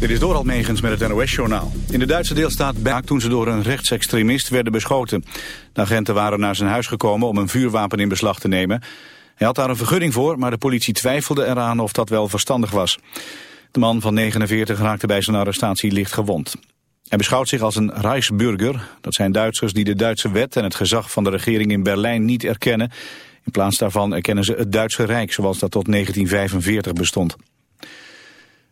Dit is Doral Megens met het NOS-journaal. In de Duitse deelstaat Berg toen ze door een rechtsextremist werden beschoten. De agenten waren naar zijn huis gekomen om een vuurwapen in beslag te nemen. Hij had daar een vergunning voor, maar de politie twijfelde eraan of dat wel verstandig was. De man van 49 raakte bij zijn arrestatie licht gewond. Hij beschouwt zich als een Reichsburger. Dat zijn Duitsers die de Duitse wet en het gezag van de regering in Berlijn niet erkennen. In plaats daarvan erkennen ze het Duitse Rijk zoals dat tot 1945 bestond.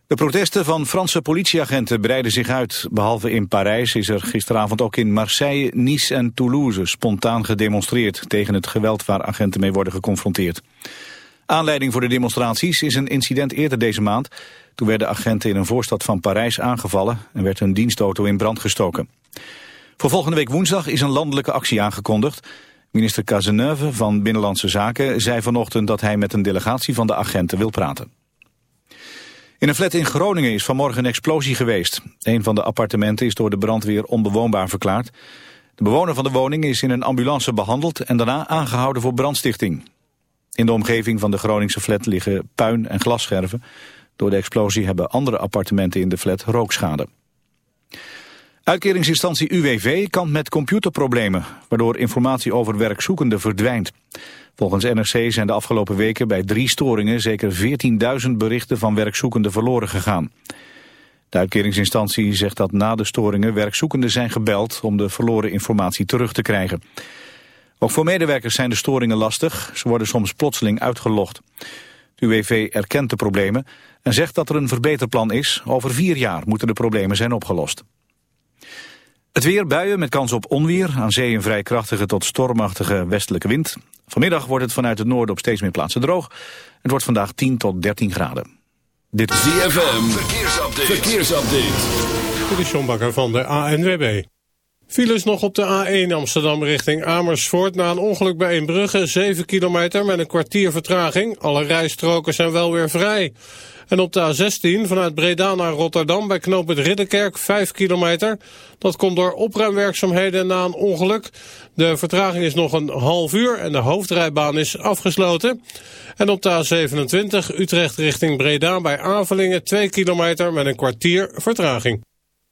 De protesten van Franse politieagenten breiden zich uit. Behalve in Parijs is er gisteravond ook in Marseille, Nice en Toulouse spontaan gedemonstreerd tegen het geweld waar agenten mee worden geconfronteerd. Aanleiding voor de demonstraties is een incident eerder deze maand. Toen werden agenten in een voorstad van Parijs aangevallen en werd hun dienstauto in brand gestoken. Voor volgende week woensdag is een landelijke actie aangekondigd. Minister Cazeneuve van Binnenlandse Zaken zei vanochtend dat hij met een delegatie van de agenten wil praten. In een flat in Groningen is vanmorgen een explosie geweest. Een van de appartementen is door de brandweer onbewoonbaar verklaard. De bewoner van de woning is in een ambulance behandeld en daarna aangehouden voor brandstichting. In de omgeving van de Groningse flat liggen puin- en glasscherven. Door de explosie hebben andere appartementen in de flat rookschade. Uitkeringsinstantie UWV kan met computerproblemen, waardoor informatie over werkzoekenden verdwijnt. Volgens NRC zijn de afgelopen weken bij drie storingen zeker 14.000 berichten van werkzoekenden verloren gegaan. De uitkeringsinstantie zegt dat na de storingen werkzoekenden zijn gebeld om de verloren informatie terug te krijgen. Ook voor medewerkers zijn de storingen lastig, ze worden soms plotseling uitgelogd. De UWV erkent de problemen en zegt dat er een verbeterplan is. Over vier jaar moeten de problemen zijn opgelost. Het weer, buien met kans op onweer. Aan zee een vrij krachtige tot stormachtige westelijke wind. Vanmiddag wordt het vanuit het noorden op steeds meer plaatsen droog. Het wordt vandaag 10 tot 13 graden. Dit is ZFM, verkeersupdate. verkeersupdate. Dit is John Bakker van de ANWB. Files nog op de A1 Amsterdam richting Amersfoort. Na een ongeluk bij Eembrugge, 7 kilometer met een kwartier vertraging. Alle rijstroken zijn wel weer vrij. En op de A16 vanuit Breda naar Rotterdam bij knoop het Ridderkerk 5 kilometer. Dat komt door opruimwerkzaamheden na een ongeluk. De vertraging is nog een half uur en de hoofdrijbaan is afgesloten. En op de A27 Utrecht richting Breda bij Avelingen 2 kilometer met een kwartier vertraging.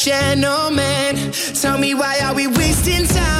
gentleman. Tell me why are we wasting time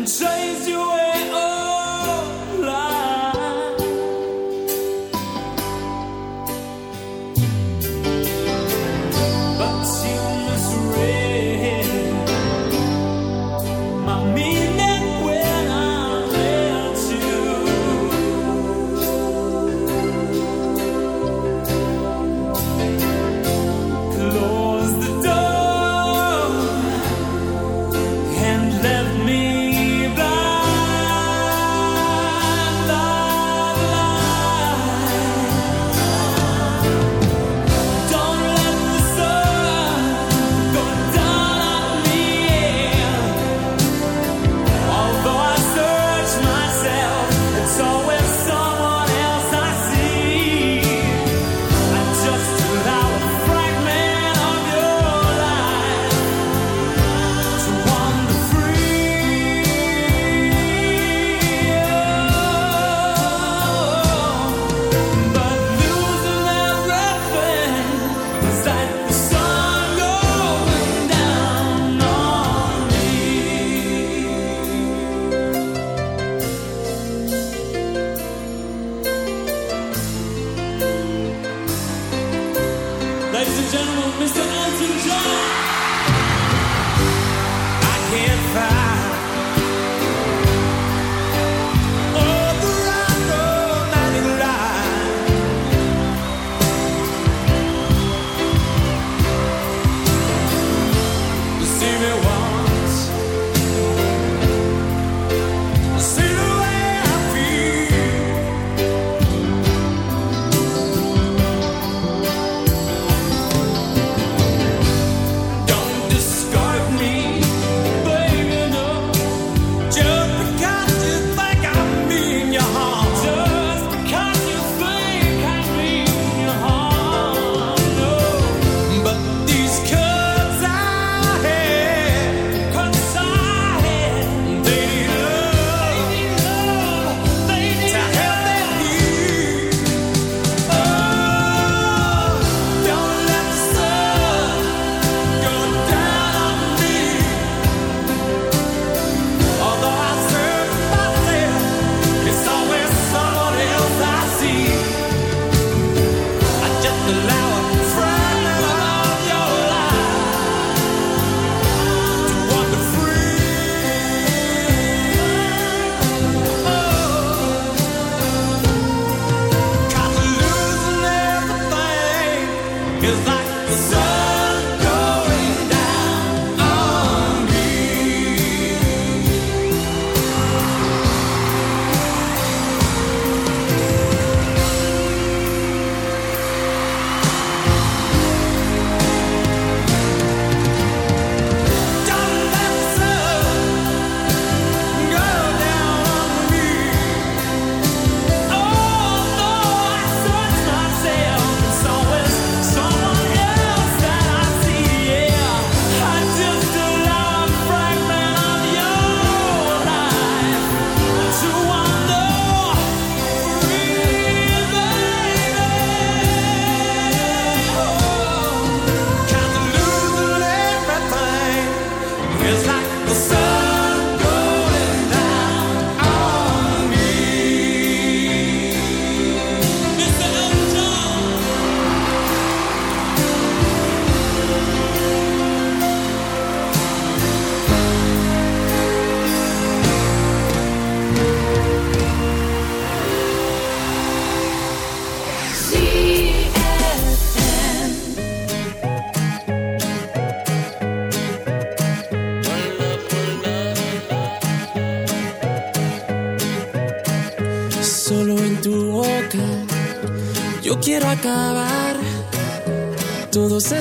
and chase you away.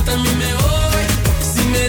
yo también me voy. Si me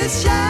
his shadow.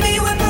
baby, we're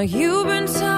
You've been talking